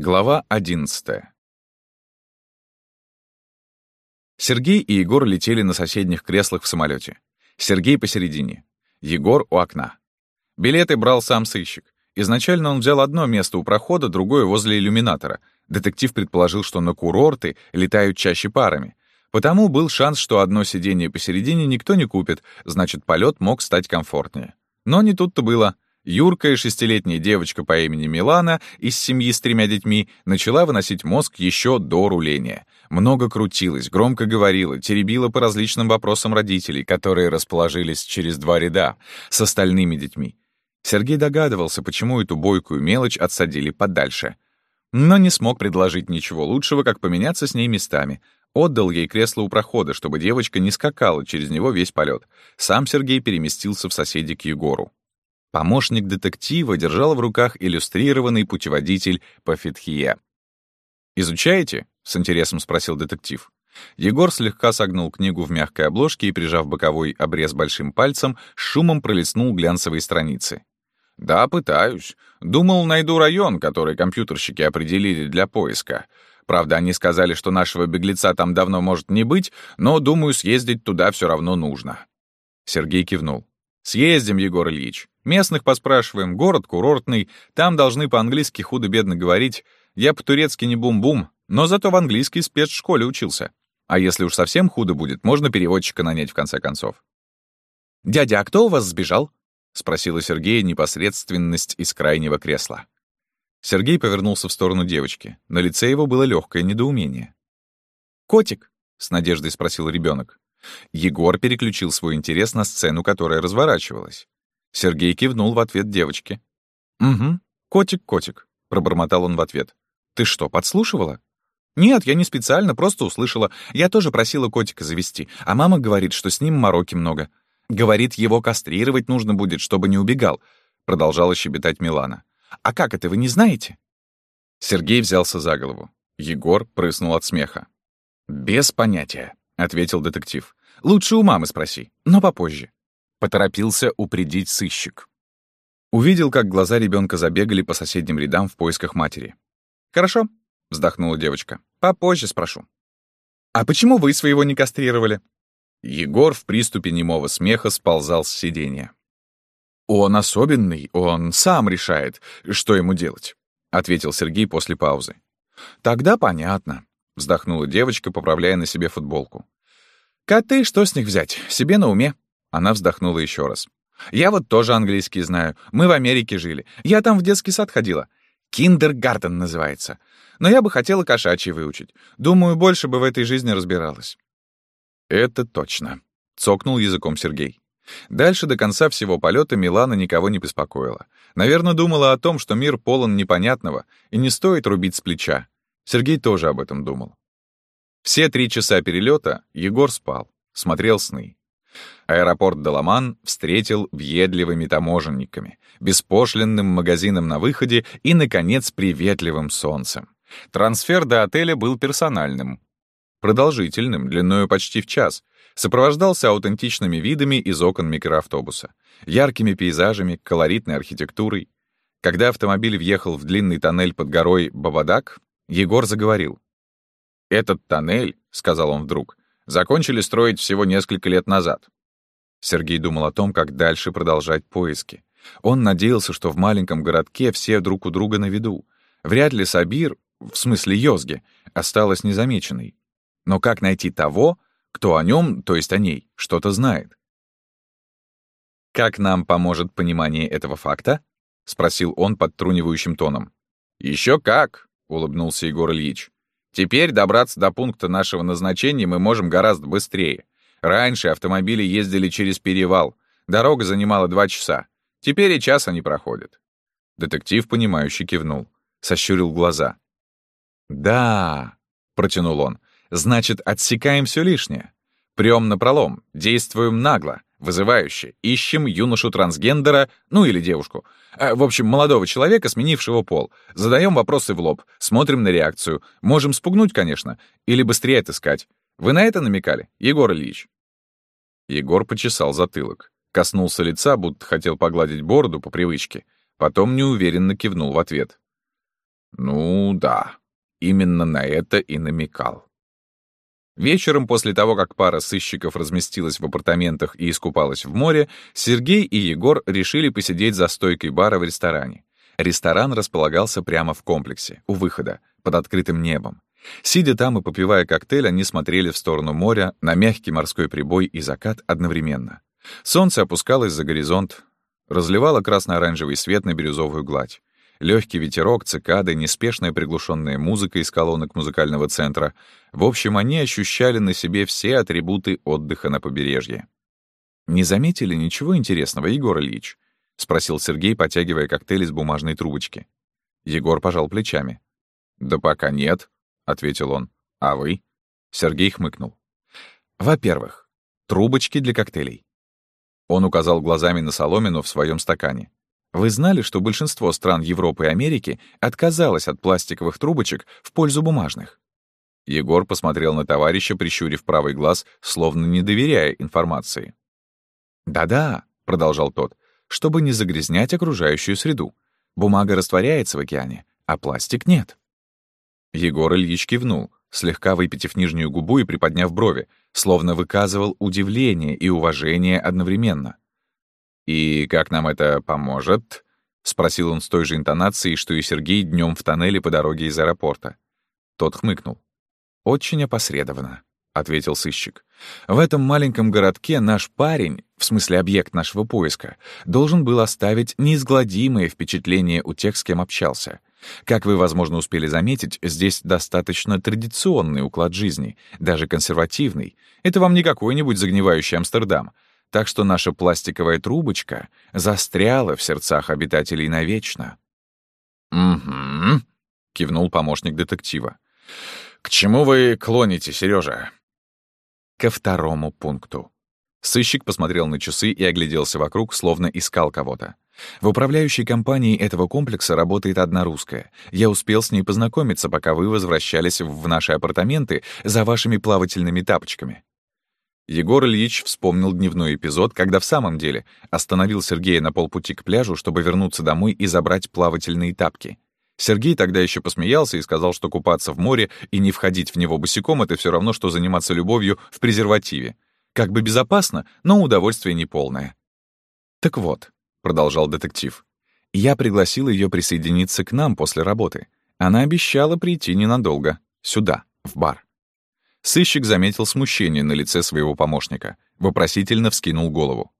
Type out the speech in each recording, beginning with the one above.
Глава 11 Сергей и Егор летели на соседних креслах в самолете. Сергей посередине, Егор у окна. Билеты брал сам сыщик. Изначально он взял одно место у прохода, другое возле иллюминатора. Детектив предположил, что на курорты летают чаще парами. Потому был шанс, что одно сиденье посередине никто не купит, значит, полет мог стать комфортнее. Но не тут-то было. Юркая шестилетняя девочка по имени Милана из семьи с тремя детьми начала выносить мозг еще до руления. Много крутилась, громко говорила, теребила по различным вопросам родителей, которые расположились через два ряда, с остальными детьми. Сергей догадывался, почему эту бойкую мелочь отсадили подальше. Но не смог предложить ничего лучшего, как поменяться с ней местами. Отдал ей кресло у прохода, чтобы девочка не скакала через него весь полет. Сам Сергей переместился в соседи к Егору. Помощник детектива держал в руках иллюстрированный путеводитель по Фетхие. «Изучаете?» — с интересом спросил детектив. Егор слегка согнул книгу в мягкой обложке и, прижав боковой обрез большим пальцем, шумом пролистнул глянцевые страницы. «Да, пытаюсь. Думал, найду район, который компьютерщики определили для поиска. Правда, они сказали, что нашего беглеца там давно может не быть, но, думаю, съездить туда все равно нужно». Сергей кивнул. «Съездим, Егор Ильич. Местных поспрашиваем, город курортный, там должны по-английски худо-бедно говорить. Я по-турецки не бум-бум, но зато в английской спецшколе учился. А если уж совсем худо будет, можно переводчика нанять в конце концов». «Дядя, а кто у вас сбежал?» — спросила Сергея непосредственность из крайнего кресла. Сергей повернулся в сторону девочки. На лице его было легкое недоумение. «Котик?» — с надеждой спросил ребенок. Егор переключил свой интерес на сцену, которая разворачивалась. Сергей кивнул в ответ девочке. «Угу, котик-котик», — пробормотал он в ответ. «Ты что, подслушивала?» «Нет, я не специально, просто услышала. Я тоже просила котика завести, а мама говорит, что с ним мороки много. Говорит, его кастрировать нужно будет, чтобы не убегал», — продолжала щебетать Милана. «А как это, вы не знаете?» Сергей взялся за голову. Егор прыснул от смеха. «Без понятия», — ответил детектив. «Лучше у мамы спроси, но попозже». Поторопился упредить сыщик. Увидел, как глаза ребенка забегали по соседним рядам в поисках матери. «Хорошо», — вздохнула девочка. «Попозже спрошу». «А почему вы своего не кастрировали?» Егор в приступе немого смеха сползал с сиденья. «Он особенный, он сам решает, что ему делать», — ответил Сергей после паузы. «Тогда понятно», — вздохнула девочка, поправляя на себе футболку. «Коты, что с них взять? Себе на уме». Она вздохнула еще раз. «Я вот тоже английский знаю. Мы в Америке жили. Я там в детский сад ходила. Kindergarten называется. Но я бы хотела кошачий выучить. Думаю, больше бы в этой жизни разбиралась». «Это точно», — цокнул языком Сергей. Дальше до конца всего полета Милана никого не беспокоила. Наверное, думала о том, что мир полон непонятного, и не стоит рубить с плеча. Сергей тоже об этом думал. Все три часа перелета Егор спал, смотрел сны. Аэропорт Деламан встретил въедливыми таможенниками, беспошлинным магазином на выходе и, наконец, приветливым солнцем. Трансфер до отеля был персональным, продолжительным, длиною почти в час, сопровождался аутентичными видами из окон микроавтобуса, яркими пейзажами, колоритной архитектурой. Когда автомобиль въехал в длинный тоннель под горой Бабадак, Егор заговорил. «Этот тоннель, — сказал он вдруг, — закончили строить всего несколько лет назад. Сергей думал о том, как дальше продолжать поиски. Он надеялся, что в маленьком городке все друг у друга на виду. Вряд ли Сабир, в смысле Йозги, осталась незамеченной. Но как найти того, кто о нем, то есть о ней, что-то знает? «Как нам поможет понимание этого факта?» — спросил он подтрунивающим тоном. Еще как!» — улыбнулся Егор Ильич. «Теперь добраться до пункта нашего назначения мы можем гораздо быстрее. Раньше автомобили ездили через перевал. Дорога занимала два часа. Теперь и часа не проходит. Детектив, понимающе кивнул. Сощурил глаза. «Да», — протянул он, — «значит, отсекаем все лишнее. Прем на пролом, действуем нагло, вызывающе, ищем юношу-трансгендера, ну или девушку. А, в общем, молодого человека, сменившего пол. Задаем вопросы в лоб, смотрим на реакцию. Можем спугнуть, конечно, или быстрее отыскать. Вы на это намекали, Егор Ильич?» Егор почесал затылок, коснулся лица, будто хотел погладить бороду по привычке, потом неуверенно кивнул в ответ. Ну да, именно на это и намекал. Вечером, после того, как пара сыщиков разместилась в апартаментах и искупалась в море, Сергей и Егор решили посидеть за стойкой бара в ресторане. Ресторан располагался прямо в комплексе, у выхода, под открытым небом. Сидя там и попивая коктейль, они смотрели в сторону моря, на мягкий морской прибой и закат одновременно. Солнце опускалось за горизонт, разливало красно-оранжевый свет на бирюзовую гладь. Легкий ветерок, цикады, неспешная приглушенная музыка из колонок музыкального центра. В общем, они ощущали на себе все атрибуты отдыха на побережье. «Не заметили ничего интересного, Егор Ильич?» — спросил Сергей, потягивая коктейль из бумажной трубочки. Егор пожал плечами. «Да пока нет», — ответил он. «А вы?» Сергей хмыкнул. «Во-первых, трубочки для коктейлей». Он указал глазами на соломину в своем стакане. Вы знали, что большинство стран Европы и Америки отказалось от пластиковых трубочек в пользу бумажных? Егор посмотрел на товарища, прищурив правый глаз, словно не доверяя информации. «Да-да», — продолжал тот, — «чтобы не загрязнять окружающую среду. Бумага растворяется в океане, а пластик нет». Егор Ильич кивнул, слегка выпитив нижнюю губу и приподняв брови, словно выказывал удивление и уважение одновременно. «И как нам это поможет?» — спросил он с той же интонацией, что и Сергей днем в тоннеле по дороге из аэропорта. Тот хмыкнул. «Очень опосредованно», — ответил сыщик. «В этом маленьком городке наш парень, в смысле объект нашего поиска, должен был оставить неизгладимое впечатление у тех, с кем общался. Как вы, возможно, успели заметить, здесь достаточно традиционный уклад жизни, даже консервативный. Это вам не какой-нибудь загнивающий Амстердам — так что наша пластиковая трубочка застряла в сердцах обитателей навечно. «Угу», — кивнул помощник детектива. «К чему вы клоните, Сережа? «Ко второму пункту». Сыщик посмотрел на часы и огляделся вокруг, словно искал кого-то. В управляющей компании этого комплекса работает одна русская. Я успел с ней познакомиться, пока вы возвращались в наши апартаменты за вашими плавательными тапочками. Егор Ильич вспомнил дневной эпизод, когда в самом деле остановил Сергея на полпути к пляжу, чтобы вернуться домой и забрать плавательные тапки. Сергей тогда еще посмеялся и сказал, что купаться в море и не входить в него босиком — это все равно, что заниматься любовью в презервативе. Как бы безопасно, но удовольствие неполное. «Так вот», — продолжал детектив, — «я пригласил ее присоединиться к нам после работы. Она обещала прийти ненадолго, сюда, в бар. Сыщик заметил смущение на лице своего помощника. Вопросительно вскинул голову.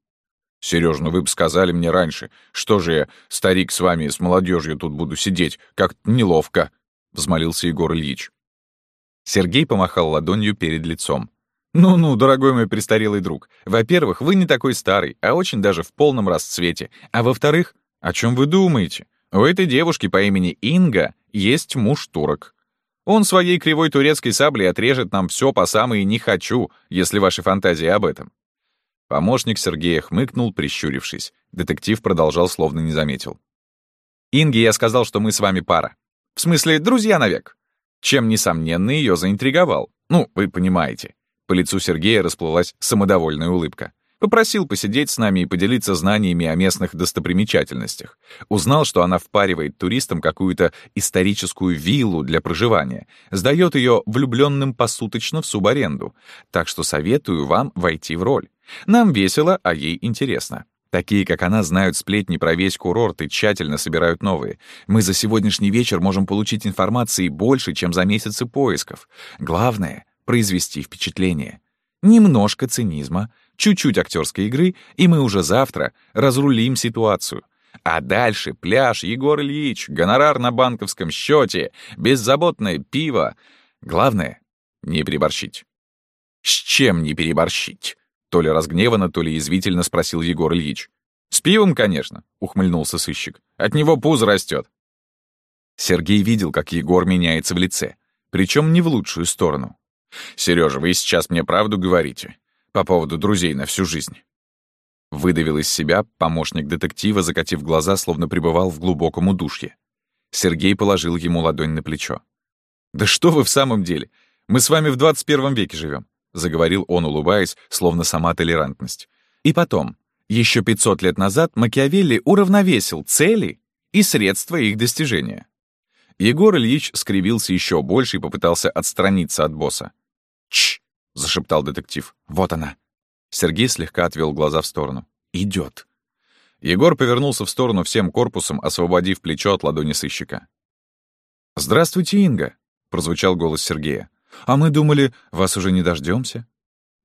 «Серёж, ну вы бы сказали мне раньше. Что же я, старик, с вами, с молодежью тут буду сидеть? Как-то неловко», — взмолился Егор Ильич. Сергей помахал ладонью перед лицом. «Ну-ну, дорогой мой престарелый друг, во-первых, вы не такой старый, а очень даже в полном расцвете. А во-вторых, о чем вы думаете? У этой девушки по имени Инга есть муж-турок. Он своей кривой турецкой саблей отрежет нам все по самые «не хочу», если ваши фантазии об этом». Помощник Сергея хмыкнул, прищурившись. Детектив продолжал, словно не заметил. «Инге я сказал, что мы с вами пара. В смысле, друзья навек. Чем, несомненно, ее заинтриговал. Ну, вы понимаете». По лицу Сергея расплылась самодовольная улыбка. Попросил посидеть с нами и поделиться знаниями о местных достопримечательностях. Узнал, что она впаривает туристам какую-то историческую виллу для проживания, сдает ее влюбленным посуточно в субаренду. Так что советую вам войти в роль. Нам весело, а ей интересно. Такие, как она, знают сплетни про весь курорт и тщательно собирают новые. Мы за сегодняшний вечер можем получить информации больше, чем за месяцы поисков. Главное — произвести впечатление. Немножко цинизма — чуть-чуть актерской игры, и мы уже завтра разрулим ситуацию. А дальше пляж, Егор Ильич, гонорар на банковском счете, беззаботное пиво. Главное — не переборщить. «С чем не переборщить?» То ли разгневанно, то ли язвительно спросил Егор Ильич. «С пивом, конечно», — ухмыльнулся сыщик. «От него пузо растет. Сергей видел, как Егор меняется в лице, причем не в лучшую сторону. «Сережа, вы сейчас мне правду говорите по поводу друзей на всю жизнь. Выдавил из себя помощник детектива, закатив глаза, словно пребывал в глубоком удушье. Сергей положил ему ладонь на плечо. «Да что вы в самом деле? Мы с вами в 21 веке живем», — заговорил он, улыбаясь, словно сама толерантность. «И потом, еще 500 лет назад Макиавелли уравновесил цели и средства их достижения. Егор Ильич скривился еще больше и попытался отстраниться от босса. «Чш!» — зашептал детектив. «Вот она!» Сергей слегка отвел глаза в сторону. Идет. Егор повернулся в сторону всем корпусом, освободив плечо от ладони сыщика. «Здравствуйте, Инга!» — прозвучал голос Сергея. «А мы думали, вас уже не дождемся.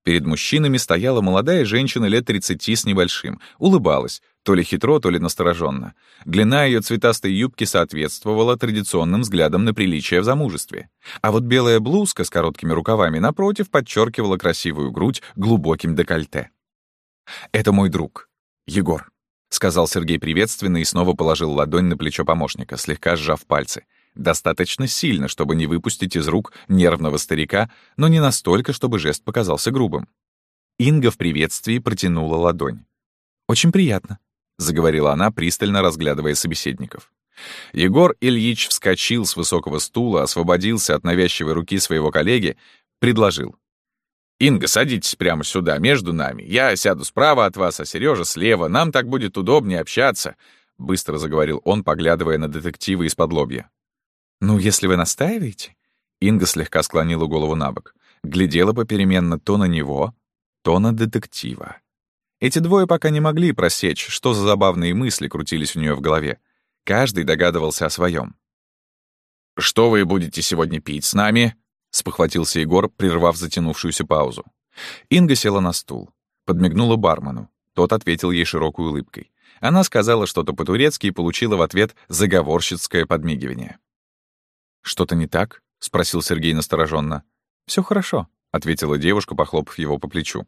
Перед мужчинами стояла молодая женщина лет 30 с небольшим, улыбалась, то ли хитро, то ли настороженно. Длина ее цветастой юбки соответствовала традиционным взглядам на приличие в замужестве. А вот белая блузка с короткими рукавами, напротив, подчеркивала красивую грудь глубоким декольте. «Это мой друг, Егор», — сказал Сергей приветственно и снова положил ладонь на плечо помощника, слегка сжав пальцы. Достаточно сильно, чтобы не выпустить из рук нервного старика, но не настолько, чтобы жест показался грубым. Инга в приветствии протянула ладонь. «Очень приятно», — заговорила она, пристально разглядывая собеседников. Егор Ильич вскочил с высокого стула, освободился от навязчивой руки своего коллеги, предложил. «Инга, садитесь прямо сюда, между нами. Я сяду справа от вас, а Сережа слева. Нам так будет удобнее общаться», — быстро заговорил он, поглядывая на детектива из-под лобья. «Ну, если вы настаиваете...» Инга слегка склонила голову на бок, глядела попеременно то на него, то на детектива. Эти двое пока не могли просечь, что за забавные мысли крутились у нее в голове. Каждый догадывался о своем. «Что вы будете сегодня пить с нами?» — спохватился Егор, прервав затянувшуюся паузу. Инга села на стул, подмигнула бармену. Тот ответил ей широкой улыбкой. Она сказала что-то по-турецки и получила в ответ заговорщицкое подмигивание. «Что-то не так?» — спросил Сергей настороженно. Все хорошо», — ответила девушка, похлопав его по плечу.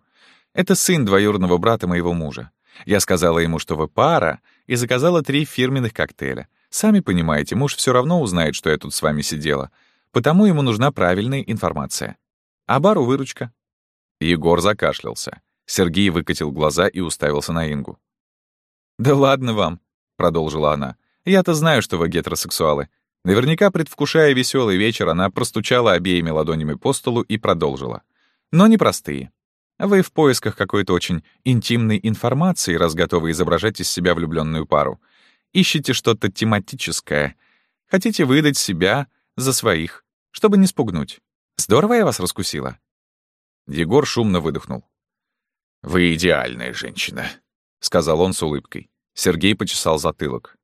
«Это сын двоюродного брата моего мужа. Я сказала ему, что вы пара, и заказала три фирменных коктейля. Сами понимаете, муж все равно узнает, что я тут с вами сидела. Потому ему нужна правильная информация. А бару выручка». Егор закашлялся. Сергей выкатил глаза и уставился на Ингу. «Да ладно вам», — продолжила она. «Я-то знаю, что вы гетеросексуалы. Наверняка, предвкушая веселый вечер, она простучала обеими ладонями по столу и продолжила. Но непростые. Вы в поисках какой-то очень интимной информации, раз готовы изображать из себя влюбленную пару. Ищете что-то тематическое. Хотите выдать себя за своих, чтобы не спугнуть. Здорово я вас раскусила. Егор шумно выдохнул. «Вы идеальная женщина», — сказал он с улыбкой. Сергей почесал затылок.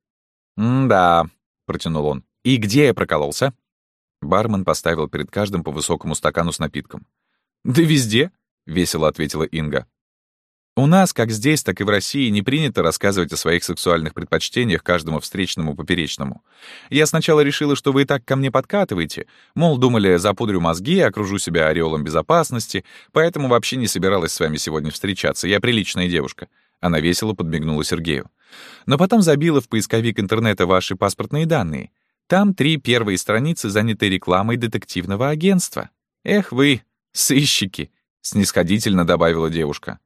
«М-да», — протянул он. «И где я прокололся?» Бармен поставил перед каждым по высокому стакану с напитком. «Да везде», — весело ответила Инга. «У нас, как здесь, так и в России, не принято рассказывать о своих сексуальных предпочтениях каждому встречному поперечному. Я сначала решила, что вы и так ко мне подкатываете, мол, думали, запудрю мозги, окружу себя ореолом безопасности, поэтому вообще не собиралась с вами сегодня встречаться. Я приличная девушка». Она весело подмигнула Сергею. Но потом забила в поисковик интернета ваши паспортные данные — там три первые страницы заняты рекламой детективного агентства. Эх вы, сыщики!» — снисходительно добавила девушка.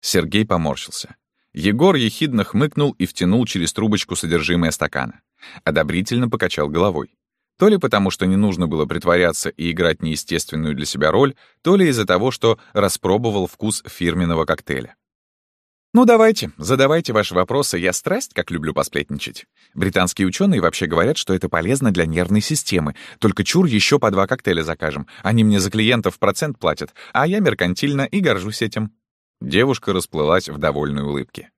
Сергей поморщился. Егор ехидно хмыкнул и втянул через трубочку содержимое стакана. Одобрительно покачал головой. То ли потому, что не нужно было притворяться и играть неестественную для себя роль, то ли из-за того, что распробовал вкус фирменного коктейля. Ну давайте, задавайте ваши вопросы, я страсть как люблю посплетничать. Британские ученые вообще говорят, что это полезно для нервной системы. Только чур еще по два коктейля закажем. Они мне за клиентов процент платят, а я меркантильно и горжусь этим. Девушка расплылась в довольной улыбке.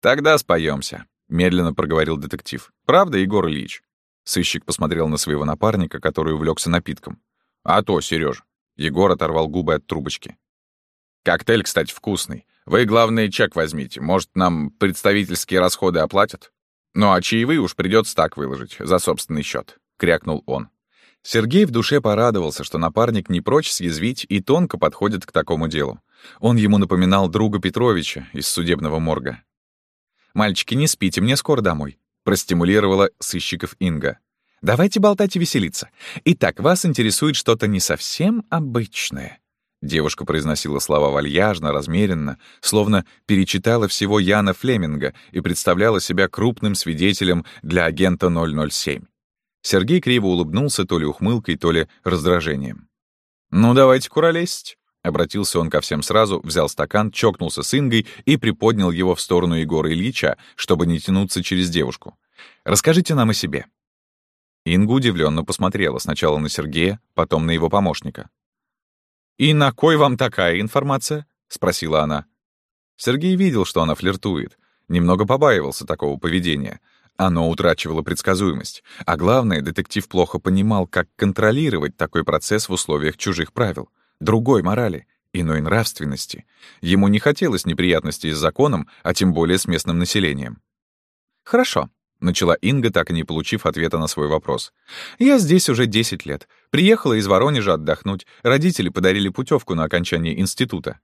«Тогда споемся», — медленно проговорил детектив. «Правда, Егор Ильич?» Сыщик посмотрел на своего напарника, который увлекся напитком. «А то, Сереж. Егор оторвал губы от трубочки. «Коктейль, кстати, вкусный. Вы, главное, чек возьмите. Может, нам представительские расходы оплатят? Ну, а чаевые уж придется так выложить, за собственный счет, крякнул он. Сергей в душе порадовался, что напарник не прочь съязвить и тонко подходит к такому делу. Он ему напоминал друга Петровича из судебного морга. «Мальчики, не спите, мне скоро домой», — простимулировала сыщиков Инга. «Давайте болтать и веселиться. Итак, вас интересует что-то не совсем обычное. Девушка произносила слова вальяжно, размеренно, словно перечитала всего Яна Флеминга и представляла себя крупным свидетелем для агента 007. Сергей криво улыбнулся то ли ухмылкой, то ли раздражением. «Ну, давайте куролесить», — обратился он ко всем сразу, взял стакан, чокнулся с Ингой и приподнял его в сторону Егора Ильича, чтобы не тянуться через девушку. «Расскажите нам о себе». Инга удивленно посмотрела сначала на Сергея, потом на его помощника. «И на кой вам такая информация?» — спросила она. Сергей видел, что она флиртует. Немного побаивался такого поведения. Оно утрачивало предсказуемость. А главное, детектив плохо понимал, как контролировать такой процесс в условиях чужих правил, другой морали, иной нравственности. Ему не хотелось неприятностей с законом, а тем более с местным населением. «Хорошо», — начала Инга, так и не получив ответа на свой вопрос. «Я здесь уже 10 лет. Приехала из Воронежа отдохнуть. Родители подарили путевку на окончание института.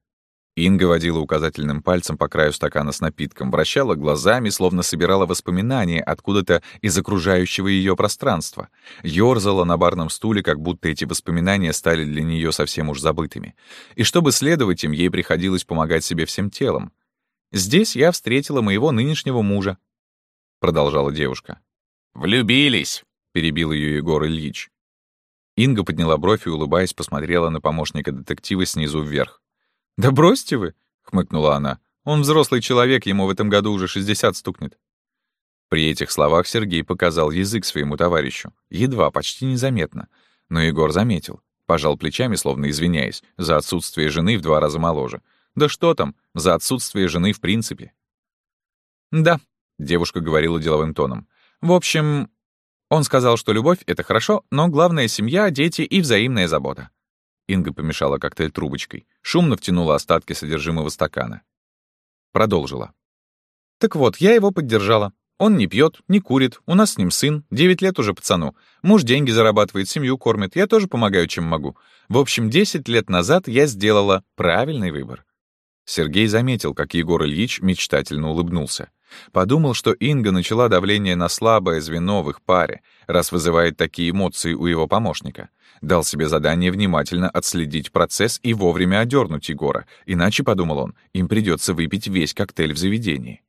Инга водила указательным пальцем по краю стакана с напитком, вращала глазами, словно собирала воспоминания откуда-то из окружающего ее пространства, ёрзала на барном стуле, как будто эти воспоминания стали для нее совсем уж забытыми. И чтобы следовать им, ей приходилось помогать себе всем телом. «Здесь я встретила моего нынешнего мужа», — продолжала девушка. «Влюбились», — перебил ее Егор Ильич. Инга подняла бровь и, улыбаясь, посмотрела на помощника детектива снизу вверх. «Да бросьте вы!» — хмыкнула она. «Он взрослый человек, ему в этом году уже 60 стукнет». При этих словах Сергей показал язык своему товарищу. Едва, почти незаметно. Но Егор заметил. Пожал плечами, словно извиняясь, за отсутствие жены в два раза моложе. Да что там, за отсутствие жены в принципе. «Да», — девушка говорила деловым тоном. «В общем, он сказал, что любовь — это хорошо, но главное — семья, дети и взаимная забота. Инга помешала коктейль трубочкой, шумно втянула остатки содержимого стакана. Продолжила. «Так вот, я его поддержала. Он не пьет, не курит, у нас с ним сын, 9 лет уже пацану. Муж деньги зарабатывает, семью кормит, я тоже помогаю, чем могу. В общем, 10 лет назад я сделала правильный выбор». Сергей заметил, как Егор Ильич мечтательно улыбнулся. Подумал, что Инга начала давление на слабое звено в их паре, раз вызывает такие эмоции у его помощника. Дал себе задание внимательно отследить процесс и вовремя одернуть Егора, иначе, подумал он, им придется выпить весь коктейль в заведении.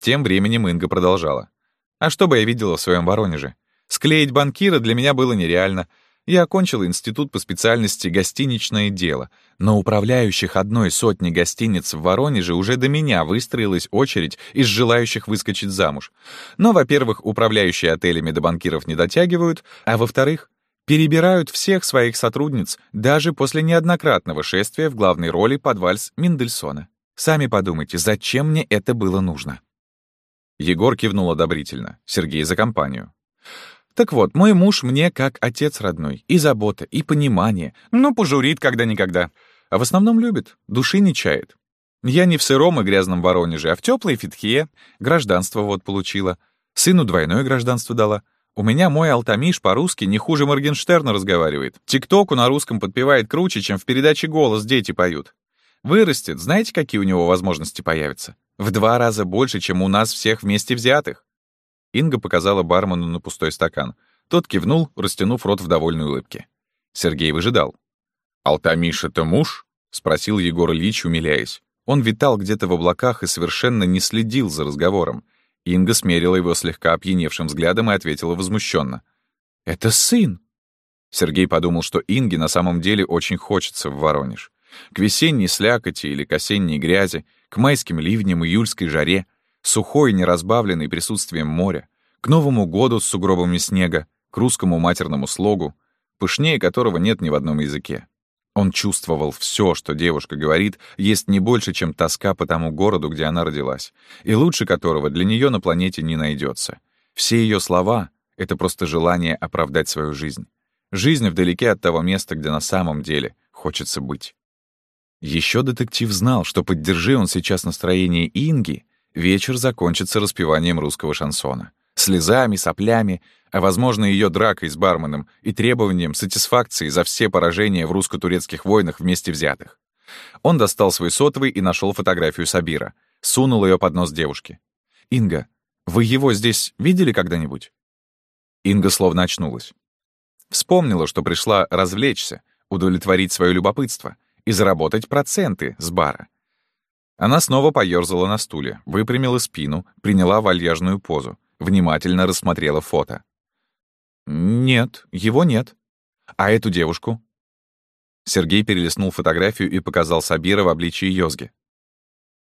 Тем временем Инга продолжала. «А что бы я видела в своем Воронеже? Склеить банкира для меня было нереально. Я окончила институт по специальности «Гостиничное дело», но управляющих одной сотни гостиниц в Воронеже уже до меня выстроилась очередь из желающих выскочить замуж. Но, во-первых, управляющие отелями до банкиров не дотягивают, а во-вторых, перебирают всех своих сотрудниц даже после неоднократного шествия в главной роли под вальс Мендельсона. Сами подумайте, зачем мне это было нужно?» Егор кивнул одобрительно, Сергей за компанию. «Так вот, мой муж мне как отец родной, и забота, и понимание, ну, пожурит когда-никогда, а в основном любит, души не чает. Я не в сыром и грязном Воронеже, а в теплой фитхе, гражданство вот получила, сыну двойное гражданство дала, у меня мой Алтамиш по-русски не хуже Моргенштерна разговаривает. Тиктоку на русском подпевает круче, чем в передаче «Голос» дети поют. Вырастет, знаете, какие у него возможности появятся? В два раза больше, чем у нас всех вместе взятых. Инга показала бармену на пустой стакан. Тот кивнул, растянув рот в довольной улыбке. Сергей выжидал. «Алтамиш — это муж?» — спросил Егор Ильич, умиляясь. Он витал где-то в облаках и совершенно не следил за разговором. Инга смерила его слегка опьяневшим взглядом и ответила возмущенно. «Это сын!» Сергей подумал, что Инге на самом деле очень хочется в Воронеж. К весенней слякоти или к осенней грязи, к майским ливням, июльской жаре, сухой, неразбавленной присутствием моря, к Новому году с сугробами снега, к русскому матерному слогу, пышнее которого нет ни в одном языке. Он чувствовал все, что девушка говорит, есть не больше, чем тоска по тому городу, где она родилась, и лучше которого для нее на планете не найдется. Все ее слова — это просто желание оправдать свою жизнь. Жизнь вдалеке от того места, где на самом деле хочется быть. Еще детектив знал, что поддержи он сейчас настроение Инги, вечер закончится распеванием русского шансона слезами, соплями, а, возможно, ее дракой с барменом и требованием сатисфакции за все поражения в русско-турецких войнах вместе взятых. Он достал свой сотовый и нашел фотографию Сабира, сунул ее под нос девушки. «Инга, вы его здесь видели когда-нибудь?» Инга словно очнулась. Вспомнила, что пришла развлечься, удовлетворить свое любопытство и заработать проценты с бара. Она снова поёрзала на стуле, выпрямила спину, приняла вальяжную позу внимательно рассмотрела фото. «Нет, его нет. А эту девушку?» Сергей перелистнул фотографию и показал Сабира в обличии Йозги.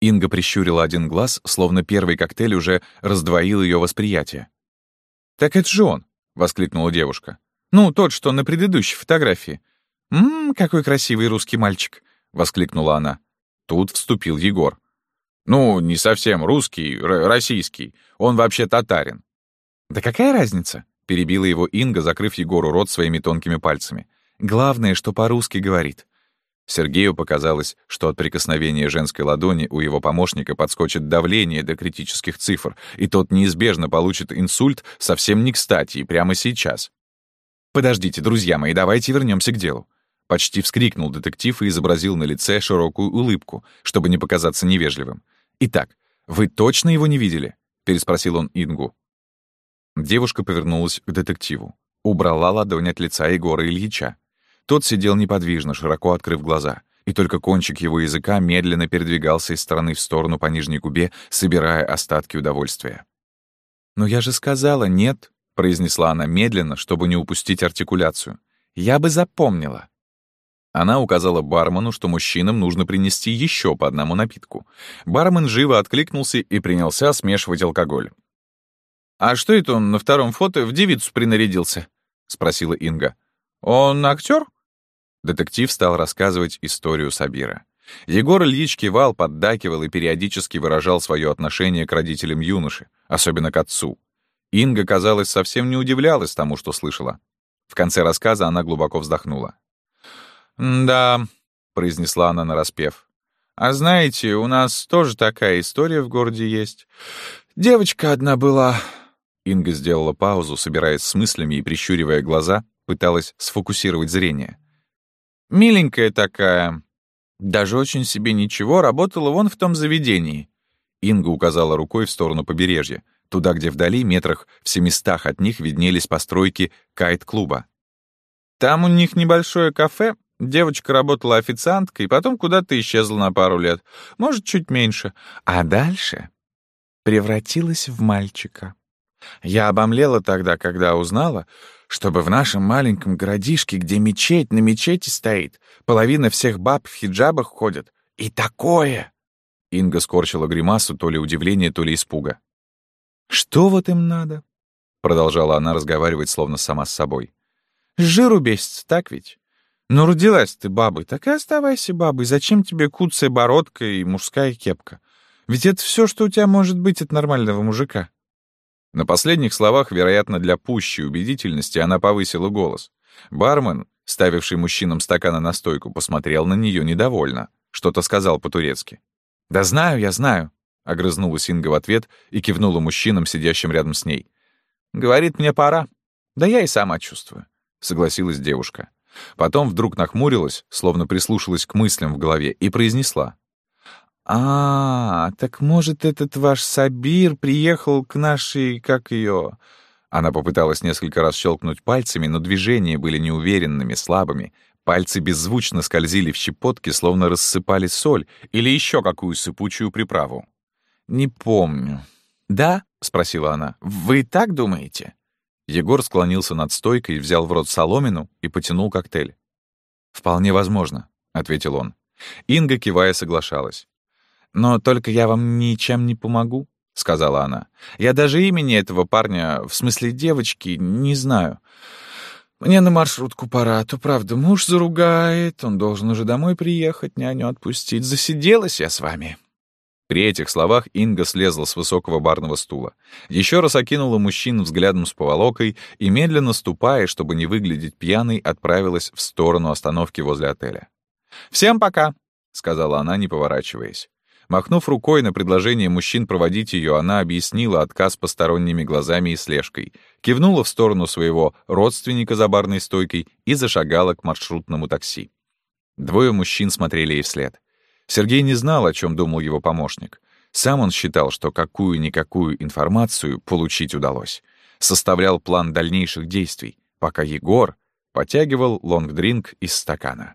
Инга прищурила один глаз, словно первый коктейль уже раздвоил ее восприятие. «Так это же он! — воскликнула девушка. «Ну, тот, что на предыдущей фотографии». «Ммм, какой красивый русский мальчик», — воскликнула она. Тут вступил Егор. «Ну, не совсем русский, российский. Он вообще татарин». «Да какая разница?» — перебила его Инга, закрыв Егору рот своими тонкими пальцами. «Главное, что по-русски говорит». Сергею показалось, что от прикосновения женской ладони у его помощника подскочит давление до критических цифр, и тот неизбежно получит инсульт совсем не кстати и прямо сейчас. «Подождите, друзья мои, давайте вернемся к делу. Почти вскрикнул детектив и изобразил на лице широкую улыбку, чтобы не показаться невежливым. «Итак, вы точно его не видели?» — переспросил он Ингу. Девушка повернулась к детективу. Убрала ладонь от лица Егора Ильича. Тот сидел неподвижно, широко открыв глаза, и только кончик его языка медленно передвигался из стороны в сторону по нижней губе, собирая остатки удовольствия. «Но я же сказала нет», — произнесла она медленно, чтобы не упустить артикуляцию. «Я бы запомнила». Она указала бармену, что мужчинам нужно принести еще по одному напитку. Бармен живо откликнулся и принялся смешивать алкоголь. «А что это он на втором фото в девицу принарядился?» — спросила Инга. «Он актер?» Детектив стал рассказывать историю Сабира. Егор Ильич кивал, поддакивал и периодически выражал свое отношение к родителям юноши, особенно к отцу. Инга, казалось, совсем не удивлялась тому, что слышала. В конце рассказа она глубоко вздохнула. «Да», — произнесла она нараспев. «А знаете, у нас тоже такая история в городе есть. Девочка одна была...» Инга сделала паузу, собираясь с мыслями и, прищуривая глаза, пыталась сфокусировать зрение. «Миленькая такая. Даже очень себе ничего, работала вон в том заведении». Инга указала рукой в сторону побережья, туда, где вдали, метрах в семистах от них, виднелись постройки кайт-клуба. «Там у них небольшое кафе, Девочка работала официанткой, потом куда-то исчезла на пару лет, может, чуть меньше. А дальше превратилась в мальчика. Я обомлела тогда, когда узнала, чтобы в нашем маленьком городишке, где мечеть на мечети стоит, половина всех баб в хиджабах ходят. И такое! Инга скорчила гримасу то ли удивления, то ли испуга. «Что вот им надо?» — продолжала она разговаривать, словно сама с собой. «Жиру бесится, так ведь? Ну, родилась ты бабой, так и оставайся бабой. Зачем тебе куцая бородка и мужская кепка? Ведь это все, что у тебя может быть от нормального мужика. На последних словах, вероятно, для пущей убедительности, она повысила голос. Бармен, ставивший мужчинам стаканы на стойку, посмотрел на нее недовольно. Что-то сказал по-турецки. «Да знаю, я знаю», — огрызнулась Инга в ответ и кивнула мужчинам, сидящим рядом с ней. «Говорит, мне пора. Да я и сама чувствую», — согласилась девушка. Потом вдруг нахмурилась, словно прислушалась к мыслям в голове, и произнесла. «А, так может, этот ваш Сабир приехал к нашей... как ее...» Она попыталась несколько раз щелкнуть пальцами, но движения были неуверенными, слабыми. Пальцы беззвучно скользили в щепотки, словно рассыпали соль или еще какую сыпучую приправу. «Не помню». «Да?» — спросила она. «Вы так думаете?» Егор склонился над стойкой, взял в рот соломину и потянул коктейль. «Вполне возможно», — ответил он. Инга, кивая, соглашалась. «Но только я вам ничем не помогу», — сказала она. «Я даже имени этого парня, в смысле девочки, не знаю. Мне на маршрутку пора, а то, правда, муж заругает, он должен уже домой приехать, няню отпустить. Засиделась я с вами». При этих словах Инга слезла с высокого барного стула. Еще раз окинула мужчин взглядом с поволокой и, медленно ступая, чтобы не выглядеть пьяной, отправилась в сторону остановки возле отеля. «Всем пока!» — сказала она, не поворачиваясь. Махнув рукой на предложение мужчин проводить ее, она объяснила отказ посторонними глазами и слежкой, кивнула в сторону своего родственника за барной стойкой и зашагала к маршрутному такси. Двое мужчин смотрели ей вслед. Сергей не знал, о чем думал его помощник. Сам он считал, что какую-никакую информацию получить удалось. Составлял план дальнейших действий, пока Егор потягивал лонгдринг из стакана.